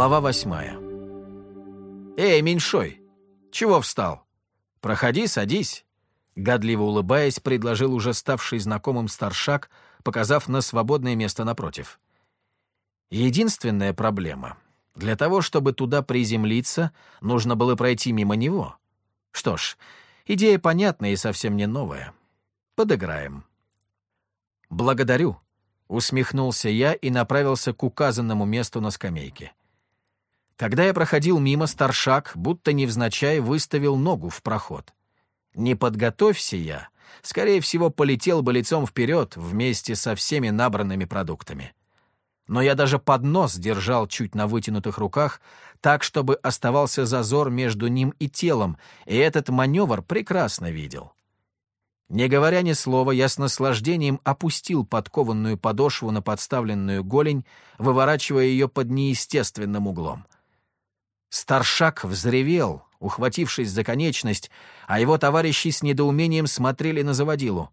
Глава восьмая. «Эй, меньшой, чего встал? Проходи, садись», — гадливо улыбаясь, предложил уже ставший знакомым старшак, показав на свободное место напротив. Единственная проблема. Для того, чтобы туда приземлиться, нужно было пройти мимо него. Что ж, идея понятная и совсем не новая. Подыграем. «Благодарю», — усмехнулся я и направился к указанному месту на скамейке. Когда я проходил мимо, старшак, будто невзначай, выставил ногу в проход. Не подготовься я, скорее всего, полетел бы лицом вперед вместе со всеми набранными продуктами. Но я даже поднос держал чуть на вытянутых руках, так, чтобы оставался зазор между ним и телом, и этот маневр прекрасно видел. Не говоря ни слова, я с наслаждением опустил подкованную подошву на подставленную голень, выворачивая ее под неестественным углом. Старшак взревел, ухватившись за конечность, а его товарищи с недоумением смотрели на заводилу.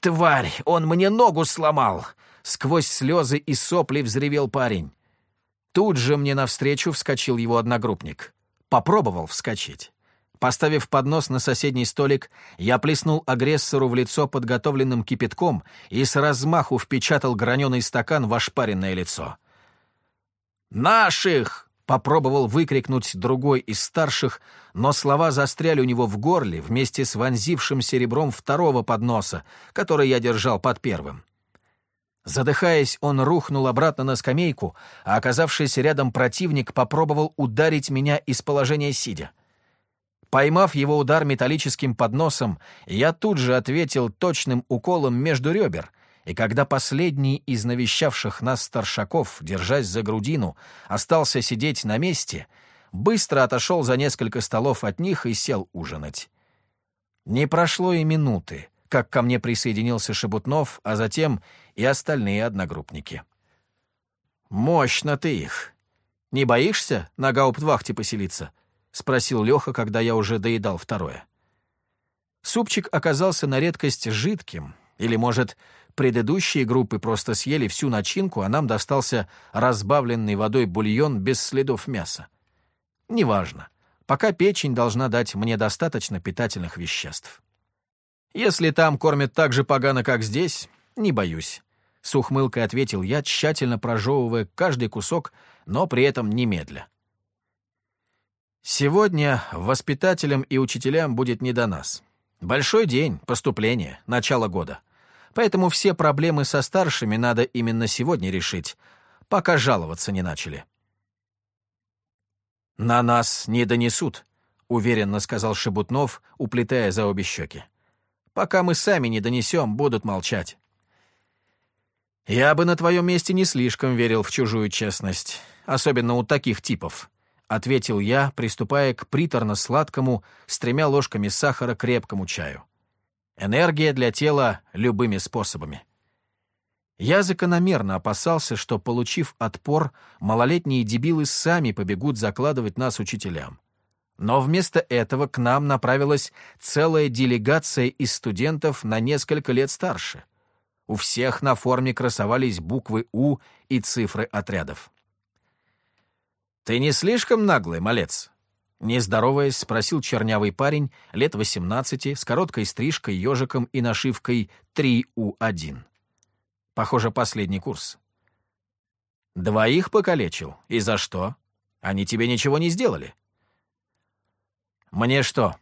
«Тварь! Он мне ногу сломал!» Сквозь слезы и сопли взревел парень. Тут же мне навстречу вскочил его одногруппник. Попробовал вскочить. Поставив поднос на соседний столик, я плеснул агрессору в лицо подготовленным кипятком и с размаху впечатал граненый стакан в ошпаренное лицо. «Наших!» Попробовал выкрикнуть другой из старших, но слова застряли у него в горле вместе с вонзившим серебром второго подноса, который я держал под первым. Задыхаясь, он рухнул обратно на скамейку, а оказавшийся рядом противник попробовал ударить меня из положения сидя. Поймав его удар металлическим подносом, я тут же ответил точным уколом между ребер — и когда последний из навещавших нас старшаков, держась за грудину, остался сидеть на месте, быстро отошел за несколько столов от них и сел ужинать. Не прошло и минуты, как ко мне присоединился Шебутнов, а затем и остальные одногруппники. «Мощно ты их! Не боишься на гауптвахте поселиться?» — спросил Леха, когда я уже доедал второе. Супчик оказался на редкость жидким, или, может, Предыдущие группы просто съели всю начинку, а нам достался разбавленный водой бульон без следов мяса. Неважно. Пока печень должна дать мне достаточно питательных веществ. Если там кормят так же погано, как здесь, не боюсь. С ухмылкой ответил я, тщательно прожевывая каждый кусок, но при этом немедля. Сегодня воспитателям и учителям будет не до нас. Большой день, поступление, начало года — Поэтому все проблемы со старшими надо именно сегодня решить, пока жаловаться не начали. «На нас не донесут», — уверенно сказал Шебутнов, уплетая за обе щеки. «Пока мы сами не донесем, будут молчать». «Я бы на твоем месте не слишком верил в чужую честность, особенно у таких типов», — ответил я, приступая к приторно-сладкому с тремя ложками сахара крепкому чаю. Энергия для тела любыми способами. Я закономерно опасался, что, получив отпор, малолетние дебилы сами побегут закладывать нас учителям. Но вместо этого к нам направилась целая делегация из студентов на несколько лет старше. У всех на форме красовались буквы «У» и цифры отрядов. «Ты не слишком наглый, малец?» Не здороваясь, спросил чернявый парень, лет восемнадцати, с короткой стрижкой, ежиком и нашивкой 3У1. Похоже, последний курс. «Двоих покалечил? И за что? Они тебе ничего не сделали?» «Мне что,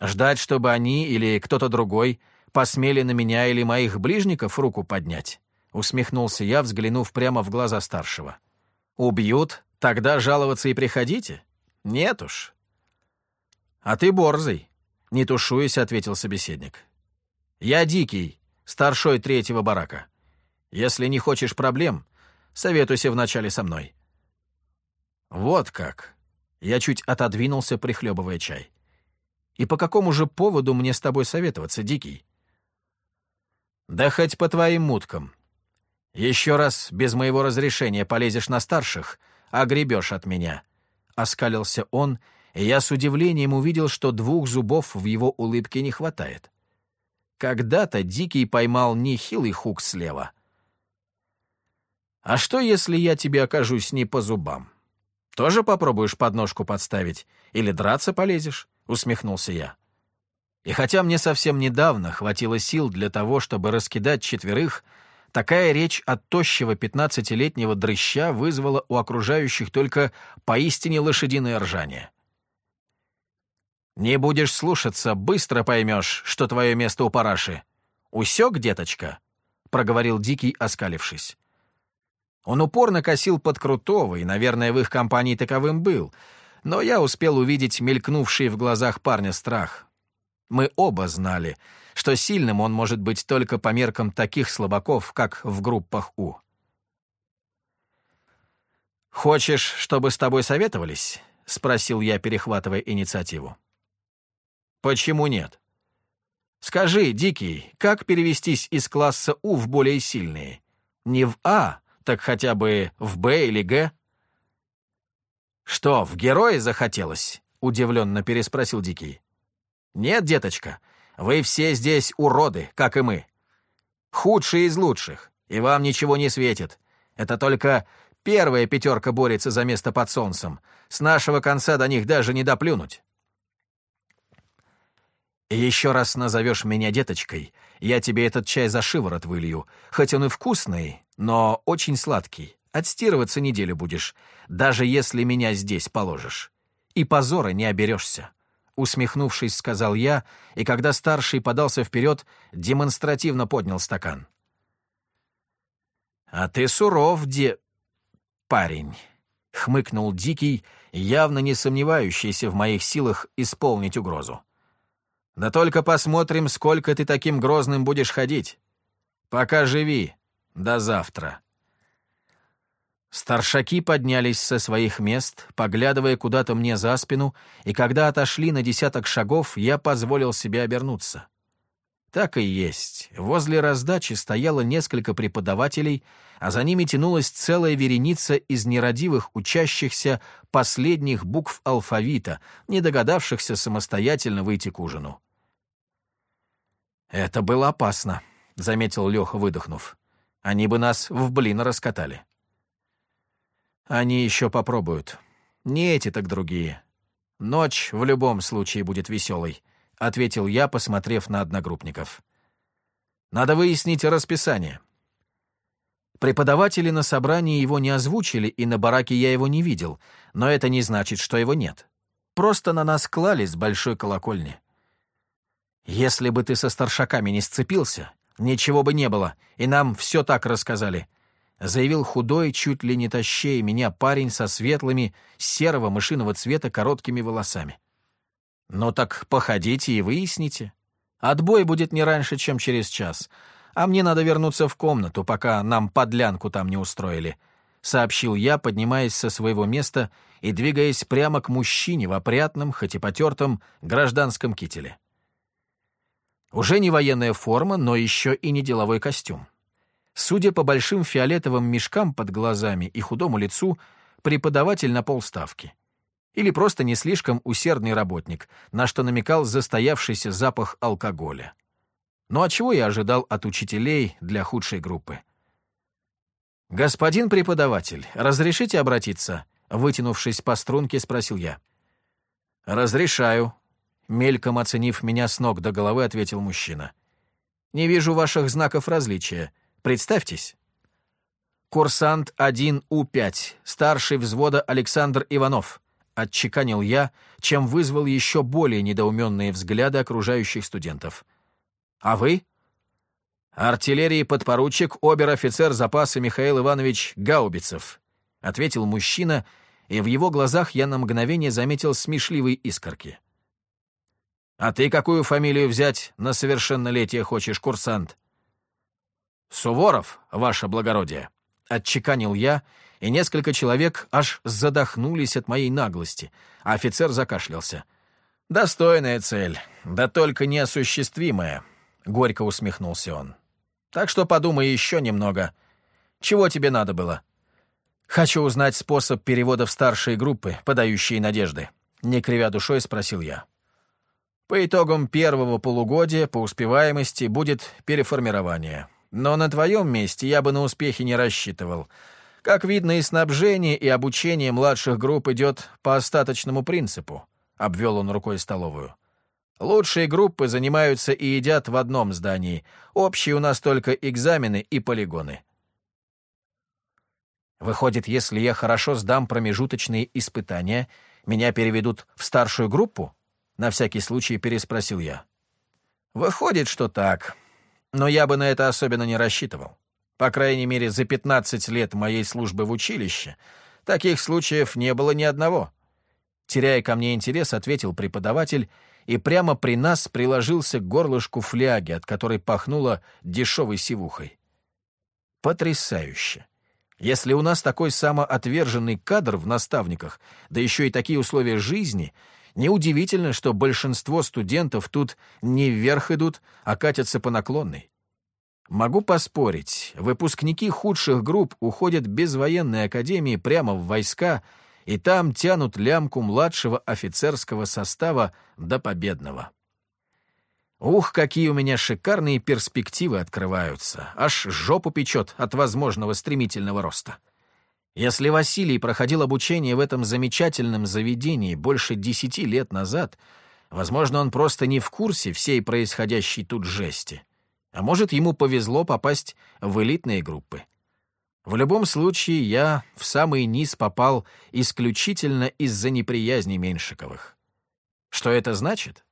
ждать, чтобы они или кто-то другой посмели на меня или моих ближников руку поднять?» — усмехнулся я, взглянув прямо в глаза старшего. «Убьют? Тогда жаловаться и приходите? Нет уж, «А ты борзый», — не тушуясь, ответил собеседник. «Я дикий, старшой третьего барака. Если не хочешь проблем, советуйся вначале со мной». «Вот как!» Я чуть отодвинулся, прихлебывая чай. «И по какому же поводу мне с тобой советоваться, Дикий?» «Да хоть по твоим муткам. Еще раз без моего разрешения полезешь на старших, а гребешь от меня», — оскалился он и я с удивлением увидел, что двух зубов в его улыбке не хватает. Когда-то Дикий поймал нехилый хук слева. «А что, если я тебе окажусь не по зубам? Тоже попробуешь подножку подставить? Или драться полезешь?» — усмехнулся я. И хотя мне совсем недавно хватило сил для того, чтобы раскидать четверых, такая речь от тощего пятнадцатилетнего дрыща вызвала у окружающих только поистине лошадиное ржание. «Не будешь слушаться, быстро поймешь, что твое место у параши. Усек, деточка?» — проговорил Дикий, оскалившись. Он упорно косил под Крутого, и, наверное, в их компании таковым был, но я успел увидеть мелькнувший в глазах парня страх. Мы оба знали, что сильным он может быть только по меркам таких слабаков, как в группах У. «Хочешь, чтобы с тобой советовались?» — спросил я, перехватывая инициативу. «Почему нет?» «Скажи, Дикий, как перевестись из класса У в более сильные? Не в А, так хотя бы в Б или Г?» «Что, в герои захотелось?» — удивленно переспросил Дикий. «Нет, деточка, вы все здесь уроды, как и мы. Худшие из лучших, и вам ничего не светит. Это только первая пятерка борется за место под солнцем. С нашего конца до них даже не доплюнуть». «Еще раз назовешь меня деточкой, я тебе этот чай за шиворот вылью, хоть он и вкусный, но очень сладкий. Отстирываться неделю будешь, даже если меня здесь положишь. И позора не оберешься». Усмехнувшись, сказал я, и когда старший подался вперед, демонстративно поднял стакан. «А ты суров, де... парень», — хмыкнул Дикий, явно не сомневающийся в моих силах исполнить угрозу. «Да только посмотрим, сколько ты таким грозным будешь ходить. Пока живи. До завтра». Старшаки поднялись со своих мест, поглядывая куда-то мне за спину, и когда отошли на десяток шагов, я позволил себе обернуться. Так и есть. Возле раздачи стояло несколько преподавателей, а за ними тянулась целая вереница из нерадивых учащихся последних букв алфавита, не догадавшихся самостоятельно выйти к ужину. «Это было опасно», — заметил Леха, выдохнув. «Они бы нас в блин раскатали». Они еще попробуют. Не эти, так другие. Ночь в любом случае будет веселой, — ответил я, посмотрев на одногруппников. Надо выяснить расписание. Преподаватели на собрании его не озвучили, и на бараке я его не видел, но это не значит, что его нет. Просто на нас клали с большой колокольни. Если бы ты со старшаками не сцепился, ничего бы не было, и нам все так рассказали заявил худой, чуть ли не тащей меня парень со светлыми, серого мышиного цвета короткими волосами. «Ну так походите и выясните. Отбой будет не раньше, чем через час, а мне надо вернуться в комнату, пока нам подлянку там не устроили», — сообщил я, поднимаясь со своего места и двигаясь прямо к мужчине в опрятном, хоть и потертом, гражданском кителе. Уже не военная форма, но еще и не деловой костюм. Судя по большим фиолетовым мешкам под глазами и худому лицу, преподаватель на полставки. Или просто не слишком усердный работник, на что намекал застоявшийся запах алкоголя. Ну а чего я ожидал от учителей для худшей группы? «Господин преподаватель, разрешите обратиться?» Вытянувшись по струнке, спросил я. «Разрешаю», — мельком оценив меня с ног до головы, ответил мужчина. «Не вижу ваших знаков различия. Представьтесь. «Курсант 1У5, старший взвода Александр Иванов», — отчеканил я, чем вызвал еще более недоуменные взгляды окружающих студентов. «А вы?» «Артиллерии подпоручик, обер-офицер запаса Михаил Иванович Гаубицев», — ответил мужчина, и в его глазах я на мгновение заметил смешливые искорки. «А ты какую фамилию взять на совершеннолетие хочешь, курсант?» «Суворов, ваше благородие», — отчеканил я, и несколько человек аж задохнулись от моей наглости, а офицер закашлялся. «Достойная цель, да только неосуществимая», — горько усмехнулся он. «Так что подумай еще немного. Чего тебе надо было?» «Хочу узнать способ перевода в старшие группы, подающие надежды», — не кривя душой спросил я. «По итогам первого полугодия по успеваемости будет переформирование», но на твоем месте я бы на успехи не рассчитывал. Как видно, и снабжение, и обучение младших групп идет по остаточному принципу», — обвел он рукой столовую. «Лучшие группы занимаются и едят в одном здании. Общие у нас только экзамены и полигоны». Выходит, если я хорошо сдам промежуточные испытания, меня переведут в старшую группу? На всякий случай переспросил я. Выходит, что так. Но я бы на это особенно не рассчитывал. По крайней мере, за 15 лет моей службы в училище таких случаев не было ни одного. Теряя ко мне интерес, ответил преподаватель и прямо при нас приложился к горлышку фляги, от которой пахнуло дешевой сивухой. Потрясающе! Если у нас такой самоотверженный кадр в наставниках, да еще и такие условия жизни, неудивительно, что большинство студентов тут не вверх идут, а катятся по наклонной. Могу поспорить, выпускники худших групп уходят без военной академии прямо в войска и там тянут лямку младшего офицерского состава до победного. Ух, какие у меня шикарные перспективы открываются. Аж жопу печет от возможного стремительного роста. Если Василий проходил обучение в этом замечательном заведении больше десяти лет назад, возможно, он просто не в курсе всей происходящей тут жести. А может, ему повезло попасть в элитные группы. В любом случае, я в самый низ попал исключительно из-за неприязни Меньшиковых. Что это значит?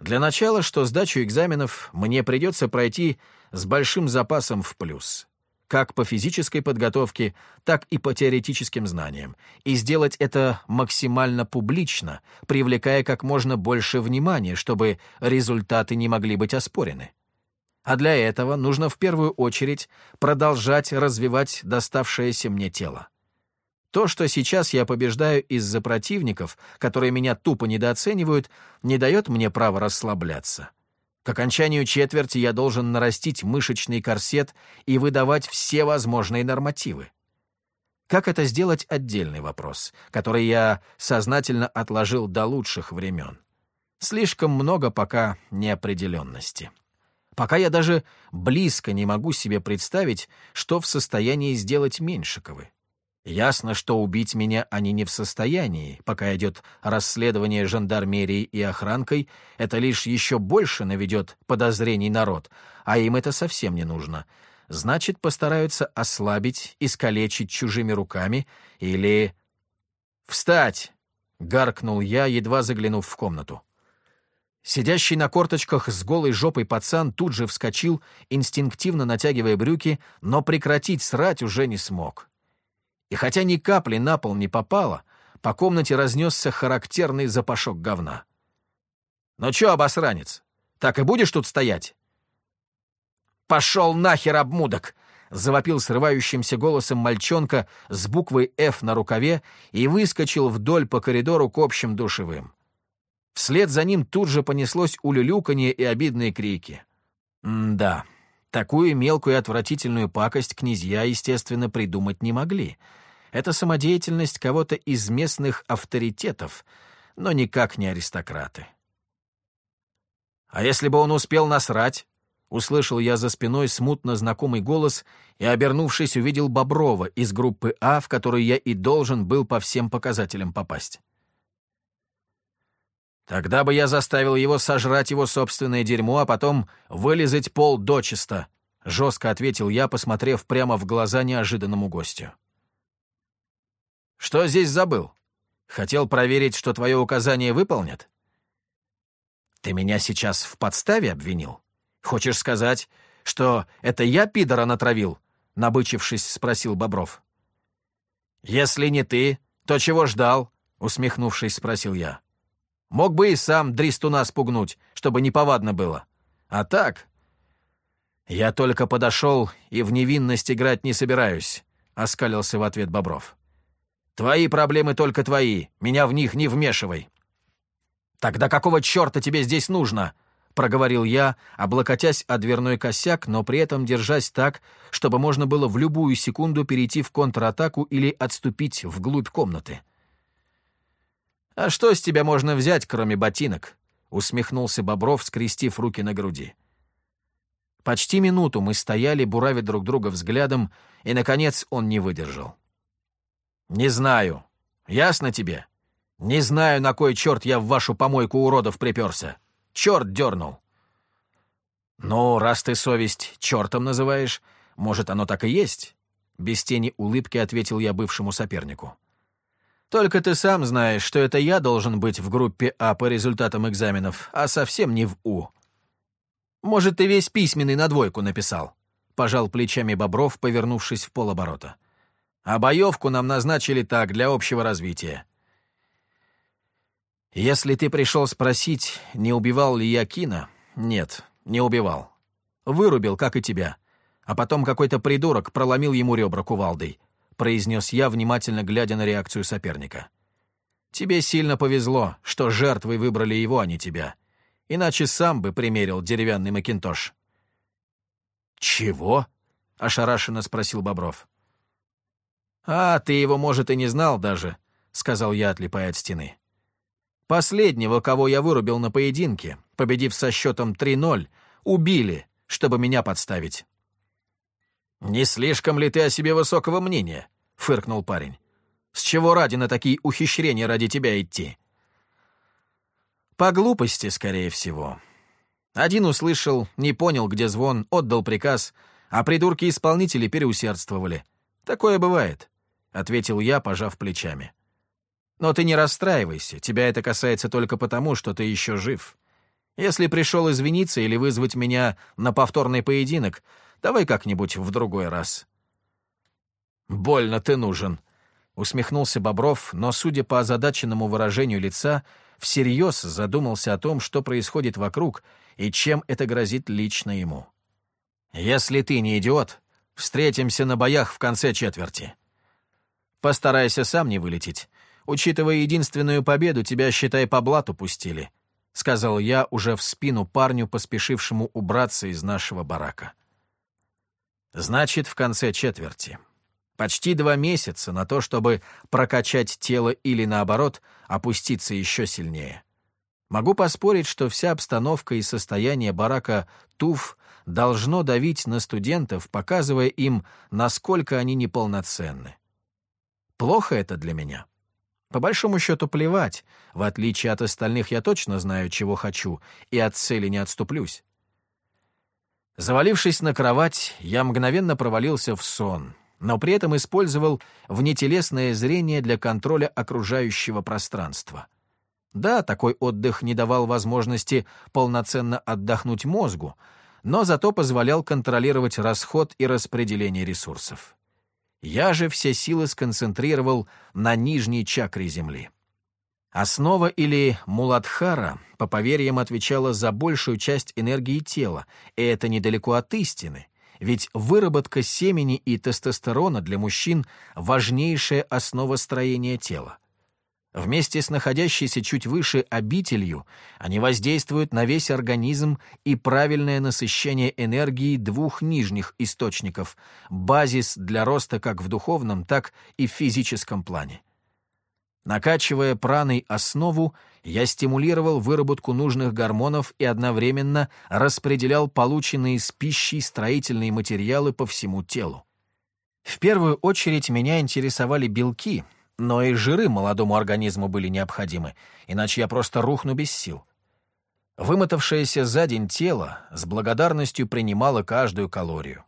Для начала, что сдачу экзаменов мне придется пройти с большим запасом в плюс, как по физической подготовке, так и по теоретическим знаниям, и сделать это максимально публично, привлекая как можно больше внимания, чтобы результаты не могли быть оспорены. А для этого нужно в первую очередь продолжать развивать доставшееся мне тело. То, что сейчас я побеждаю из-за противников, которые меня тупо недооценивают, не дает мне права расслабляться. К окончанию четверти я должен нарастить мышечный корсет и выдавать все возможные нормативы. Как это сделать — отдельный вопрос, который я сознательно отложил до лучших времен. Слишком много пока неопределенности. Пока я даже близко не могу себе представить, что в состоянии сделать Меньшиковы. Ясно, что убить меня они не в состоянии. Пока идет расследование жандармерией и охранкой, это лишь еще больше наведет подозрений народ, а им это совсем не нужно. Значит, постараются ослабить, искалечить чужими руками или... «Встать!» — гаркнул я, едва заглянув в комнату. Сидящий на корточках с голой жопой пацан тут же вскочил, инстинктивно натягивая брюки, но прекратить срать уже не смог. И хотя ни капли на пол не попало, по комнате разнесся характерный запашок говна. «Ну чё, обосранец, так и будешь тут стоять?» «Пошел нахер, обмудок!» — завопил срывающимся голосом мальчонка с буквой «Ф» на рукаве и выскочил вдоль по коридору к общим душевым. Вслед за ним тут же понеслось улюлюканье и обидные крики. М-да, такую мелкую и отвратительную пакость князья, естественно, придумать не могли — это самодеятельность кого-то из местных авторитетов, но никак не аристократы. «А если бы он успел насрать?» Услышал я за спиной смутно знакомый голос и, обернувшись, увидел Боброва из группы А, в которой я и должен был по всем показателям попасть. Тогда бы я заставил его сожрать его собственное дерьмо, а потом вылезать пол дочисто, — жестко ответил я, посмотрев прямо в глаза неожиданному гостю. Что здесь забыл? Хотел проверить, что твое указание выполнят? Ты меня сейчас в подставе обвинил? Хочешь сказать, что это я пидора натравил? Набычившись, спросил Бобров. Если не ты, то чего ждал? Усмехнувшись, спросил я. Мог бы и сам Дристуна спугнуть, чтобы неповадно было. А так... Я только подошел и в невинность играть не собираюсь, — оскалился в ответ Бобров. Твои проблемы только твои, меня в них не вмешивай». «Тогда какого черта тебе здесь нужно?» — проговорил я, облокотясь о дверной косяк, но при этом держась так, чтобы можно было в любую секунду перейти в контратаку или отступить вглубь комнаты. «А что с тебя можно взять, кроме ботинок?» — усмехнулся Бобров, скрестив руки на груди. Почти минуту мы стояли, буравя друг друга взглядом, и, наконец, он не выдержал. «Не знаю. Ясно тебе? Не знаю, на кой черт я в вашу помойку уродов приперся. Черт дернул». «Ну, раз ты совесть чертом называешь, может, оно так и есть?» Без тени улыбки ответил я бывшему сопернику. «Только ты сам знаешь, что это я должен быть в группе А по результатам экзаменов, а совсем не в У. Может, ты весь письменный на двойку написал?» Пожал плечами Бобров, повернувшись в полоборота. «А боевку нам назначили так, для общего развития». «Если ты пришел спросить, не убивал ли я Кина, нет, не убивал. Вырубил, как и тебя. А потом какой-то придурок проломил ему ребра кувалдой», произнес я, внимательно глядя на реакцию соперника. «Тебе сильно повезло, что жертвой выбрали его, а не тебя иначе сам бы примерил деревянный макинтош». «Чего?» — ошарашенно спросил Бобров. «А, ты его, может, и не знал даже», — сказал я, отлипая от стены. «Последнего, кого я вырубил на поединке, победив со счетом 3-0, убили, чтобы меня подставить». «Не слишком ли ты о себе высокого мнения?» — фыркнул парень. «С чего ради на такие ухищрения ради тебя идти?» По глупости, скорее всего. Один услышал, не понял, где звон, отдал приказ, а придурки-исполнители переусердствовали. Такое бывает, — ответил я, пожав плечами. Но ты не расстраивайся, тебя это касается только потому, что ты еще жив. Если пришел извиниться или вызвать меня на повторный поединок, давай как-нибудь в другой раз. «Больно ты нужен», — усмехнулся Бобров, но, судя по озадаченному выражению лица, — всерьез задумался о том, что происходит вокруг и чем это грозит лично ему. «Если ты не идиот, встретимся на боях в конце четверти. Постарайся сам не вылететь. Учитывая единственную победу, тебя, считай, по блату пустили», — сказал я уже в спину парню, поспешившему убраться из нашего барака. «Значит, в конце четверти». Почти два месяца на то, чтобы прокачать тело или, наоборот, опуститься еще сильнее. Могу поспорить, что вся обстановка и состояние барака Туф должно давить на студентов, показывая им, насколько они неполноценны. Плохо это для меня. По большому счету плевать. В отличие от остальных, я точно знаю, чего хочу, и от цели не отступлюсь. Завалившись на кровать, я мгновенно провалился в сон — но при этом использовал внетелесное зрение для контроля окружающего пространства. Да, такой отдых не давал возможности полноценно отдохнуть мозгу, но зато позволял контролировать расход и распределение ресурсов. Я же все силы сконцентрировал на нижней чакре Земли. Основа или муладхара, по поверьям, отвечала за большую часть энергии тела, и это недалеко от истины — ведь выработка семени и тестостерона для мужчин – важнейшая основа строения тела. Вместе с находящейся чуть выше обителью они воздействуют на весь организм и правильное насыщение энергии двух нижних источников – базис для роста как в духовном, так и в физическом плане. Накачивая праной основу, я стимулировал выработку нужных гормонов и одновременно распределял полученные с пищей строительные материалы по всему телу. В первую очередь меня интересовали белки, но и жиры молодому организму были необходимы, иначе я просто рухну без сил. Вымотавшееся за день тело с благодарностью принимало каждую калорию.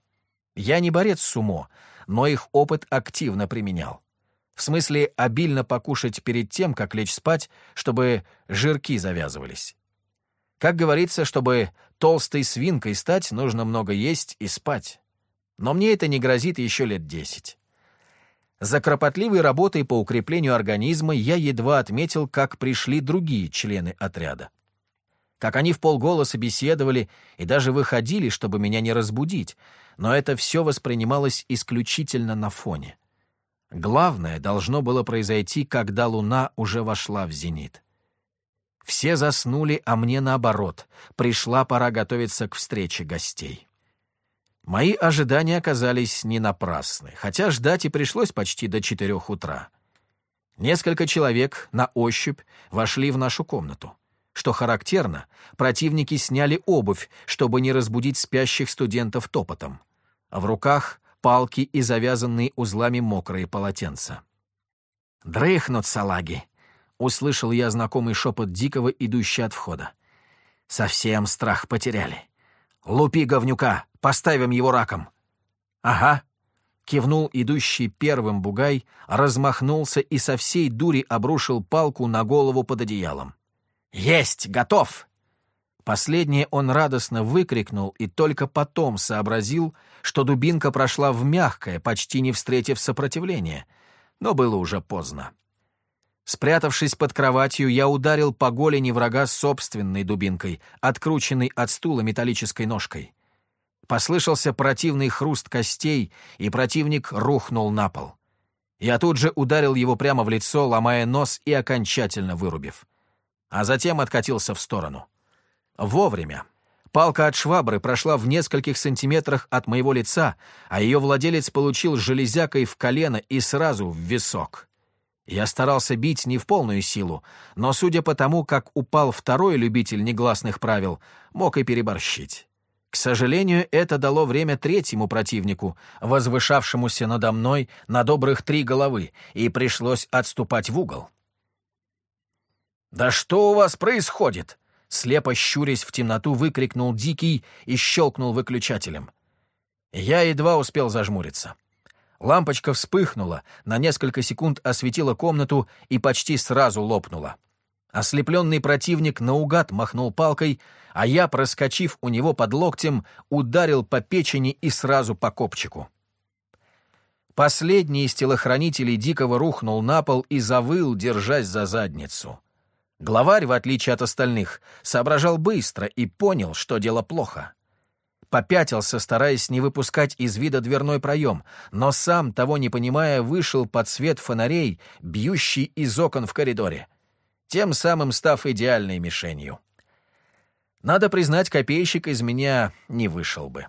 Я не борец с умо, но их опыт активно применял. В смысле, обильно покушать перед тем, как лечь спать, чтобы жирки завязывались. Как говорится, чтобы толстой свинкой стать, нужно много есть и спать. Но мне это не грозит еще лет десять. За кропотливой работой по укреплению организма я едва отметил, как пришли другие члены отряда. Как они в полголоса беседовали и даже выходили, чтобы меня не разбудить, но это все воспринималось исключительно на фоне. Главное должно было произойти, когда луна уже вошла в зенит. Все заснули, а мне наоборот. Пришла пора готовиться к встрече гостей. Мои ожидания оказались не напрасны, хотя ждать и пришлось почти до четырех утра. Несколько человек на ощупь вошли в нашу комнату. Что характерно, противники сняли обувь, чтобы не разбудить спящих студентов топотом. А в руках палки и завязанные узлами мокрые полотенца. «Дрыхнут салаги!» — услышал я знакомый шепот Дикого, идущий от входа. «Совсем страх потеряли. Лупи говнюка, поставим его раком». «Ага», — кивнул идущий первым бугай, размахнулся и со всей дури обрушил палку на голову под одеялом. «Есть! Готов!» Последнее он радостно выкрикнул и только потом сообразил, что дубинка прошла в мягкое, почти не встретив сопротивления. Но было уже поздно. Спрятавшись под кроватью, я ударил по голени врага собственной дубинкой, открученной от стула металлической ножкой. Послышался противный хруст костей, и противник рухнул на пол. Я тут же ударил его прямо в лицо, ломая нос и окончательно вырубив а затем откатился в сторону. Вовремя. Палка от швабры прошла в нескольких сантиметрах от моего лица, а ее владелец получил железякой в колено и сразу в висок. Я старался бить не в полную силу, но, судя по тому, как упал второй любитель негласных правил, мог и переборщить. К сожалению, это дало время третьему противнику, возвышавшемуся надо мной на добрых три головы, и пришлось отступать в угол. «Да что у вас происходит?» Слепо щурясь в темноту, выкрикнул Дикий и щелкнул выключателем. Я едва успел зажмуриться. Лампочка вспыхнула, на несколько секунд осветила комнату и почти сразу лопнула. Ослепленный противник наугад махнул палкой, а я, проскочив у него под локтем, ударил по печени и сразу по копчику. Последний из телохранителей Дикого рухнул на пол и завыл, держась за задницу. Главарь, в отличие от остальных, соображал быстро и понял, что дело плохо. Попятился, стараясь не выпускать из вида дверной проем, но сам, того не понимая, вышел под свет фонарей, бьющий из окон в коридоре, тем самым став идеальной мишенью. Надо признать, копейщик из меня не вышел бы.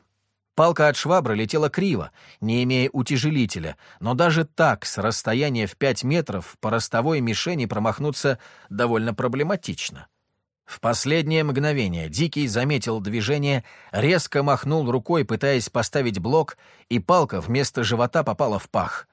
Палка от швабры летела криво, не имея утяжелителя, но даже так, с расстояния в пять метров, по ростовой мишени промахнуться довольно проблематично. В последнее мгновение Дикий заметил движение, резко махнул рукой, пытаясь поставить блок, и палка вместо живота попала в пах.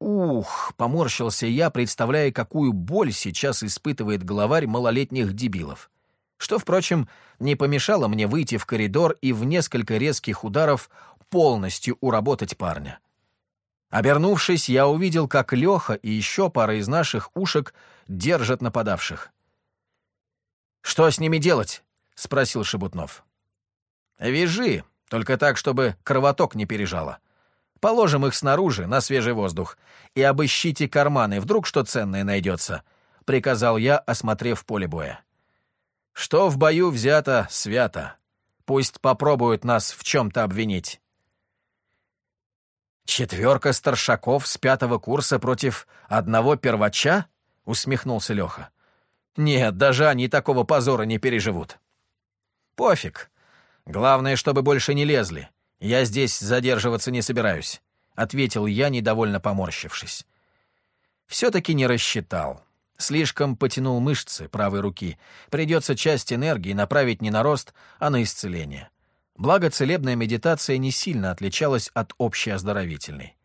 Ух, поморщился я, представляя, какую боль сейчас испытывает главарь малолетних дебилов что, впрочем, не помешало мне выйти в коридор и в несколько резких ударов полностью уработать парня. Обернувшись, я увидел, как Леха и еще пара из наших ушек держат нападавших. «Что с ними делать?» — спросил Шебутнов. «Вяжи, только так, чтобы кровоток не пережало. Положим их снаружи, на свежий воздух, и обыщите карманы, вдруг что ценное найдется», — приказал я, осмотрев поле боя. Что в бою взято, свято. Пусть попробуют нас в чем-то обвинить. «Четверка старшаков с пятого курса против одного первача?» — усмехнулся Леха. «Нет, даже они такого позора не переживут». «Пофиг. Главное, чтобы больше не лезли. Я здесь задерживаться не собираюсь», — ответил я, недовольно поморщившись. Все-таки не рассчитал. Слишком потянул мышцы правой руки. Придется часть энергии направить не на рост, а на исцеление. Благо, целебная медитация не сильно отличалась от общей оздоровительной.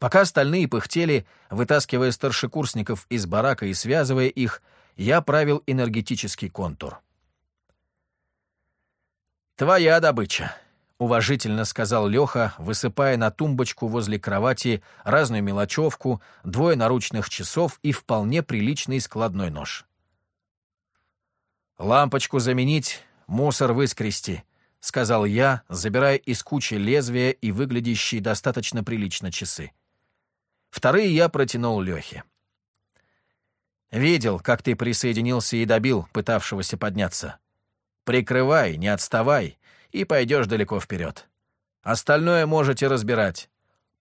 Пока остальные пыхтели, вытаскивая старшекурсников из барака и связывая их, я правил энергетический контур. «Твоя добыча», уважительно сказал Леха, высыпая на тумбочку возле кровати разную мелочевку, двое наручных часов и вполне приличный складной нож. «Лампочку заменить, мусор выскрести», — сказал я, забирая из кучи лезвия и выглядящие достаточно прилично часы. Вторые я протянул Лехе. «Видел, как ты присоединился и добил пытавшегося подняться. Прикрывай, не отставай, и пойдешь далеко вперед. Остальное можете разбирать.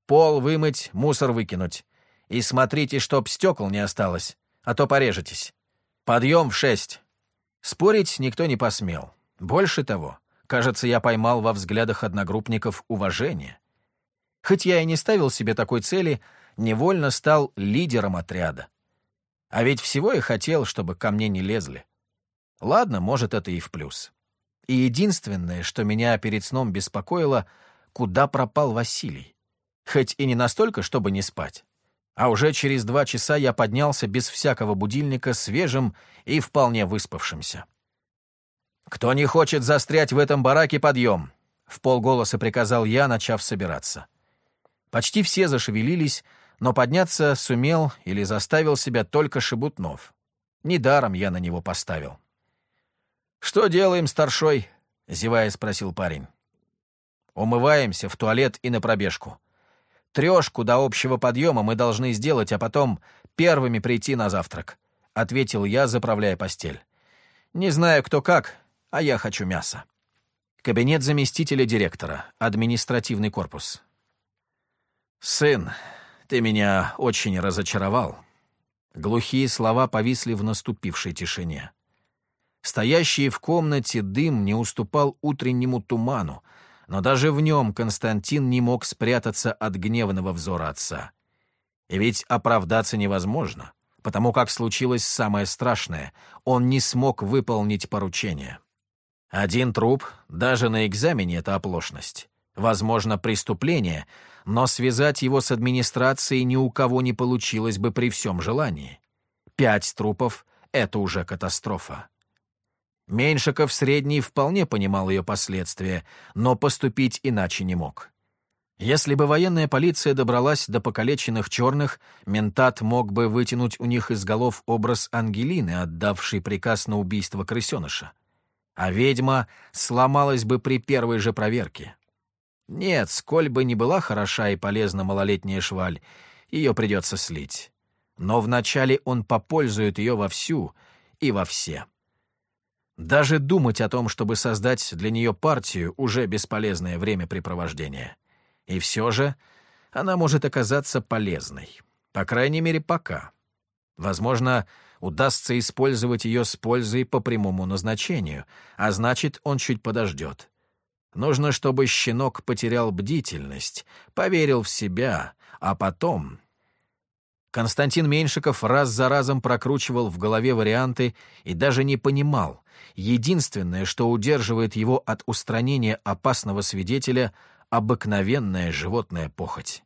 Пол вымыть, мусор выкинуть. И смотрите, чтоб стекол не осталось, а то порежетесь. Подъем в шесть. Спорить никто не посмел. Больше того, кажется, я поймал во взглядах одногруппников уважение. Хоть я и не ставил себе такой цели, невольно стал лидером отряда. А ведь всего я хотел, чтобы ко мне не лезли. Ладно, может, это и в плюс. И единственное, что меня перед сном беспокоило, куда пропал Василий. Хоть и не настолько, чтобы не спать. А уже через два часа я поднялся без всякого будильника, свежим и вполне выспавшимся. «Кто не хочет застрять в этом бараке, подъем!» — в полголоса приказал я, начав собираться. Почти все зашевелились, но подняться сумел или заставил себя только Шебутнов. Недаром я на него поставил. «Что делаем, старшой?» — зевая спросил парень. «Умываемся в туалет и на пробежку. Трешку до общего подъема мы должны сделать, а потом первыми прийти на завтрак», — ответил я, заправляя постель. «Не знаю, кто как, а я хочу мяса». Кабинет заместителя директора, административный корпус. «Сын, ты меня очень разочаровал». Глухие слова повисли в наступившей тишине. Стоящий в комнате дым не уступал утреннему туману, но даже в нем Константин не мог спрятаться от гневного взора отца. И ведь оправдаться невозможно, потому как случилось самое страшное — он не смог выполнить поручение. Один труп, даже на экзамене — это оплошность. Возможно, преступление, но связать его с администрацией ни у кого не получилось бы при всем желании. Пять трупов — это уже катастрофа. Меньшиков средний вполне понимал ее последствия, но поступить иначе не мог. Если бы военная полиция добралась до покалеченных черных, ментат мог бы вытянуть у них из голов образ Ангелины, отдавшей приказ на убийство крысеныша. А ведьма сломалась бы при первой же проверке. Нет, сколь бы ни была хороша и полезна малолетняя шваль, ее придется слить. Но вначале он попользует ее вовсю и во все. Даже думать о том, чтобы создать для нее партию, уже бесполезное времяпрепровождение. И все же она может оказаться полезной. По крайней мере, пока. Возможно, удастся использовать ее с пользой по прямому назначению, а значит, он чуть подождет. Нужно, чтобы щенок потерял бдительность, поверил в себя, а потом... Константин Меньшиков раз за разом прокручивал в голове варианты и даже не понимал, Единственное, что удерживает его от устранения опасного свидетеля — обыкновенная животная похоть.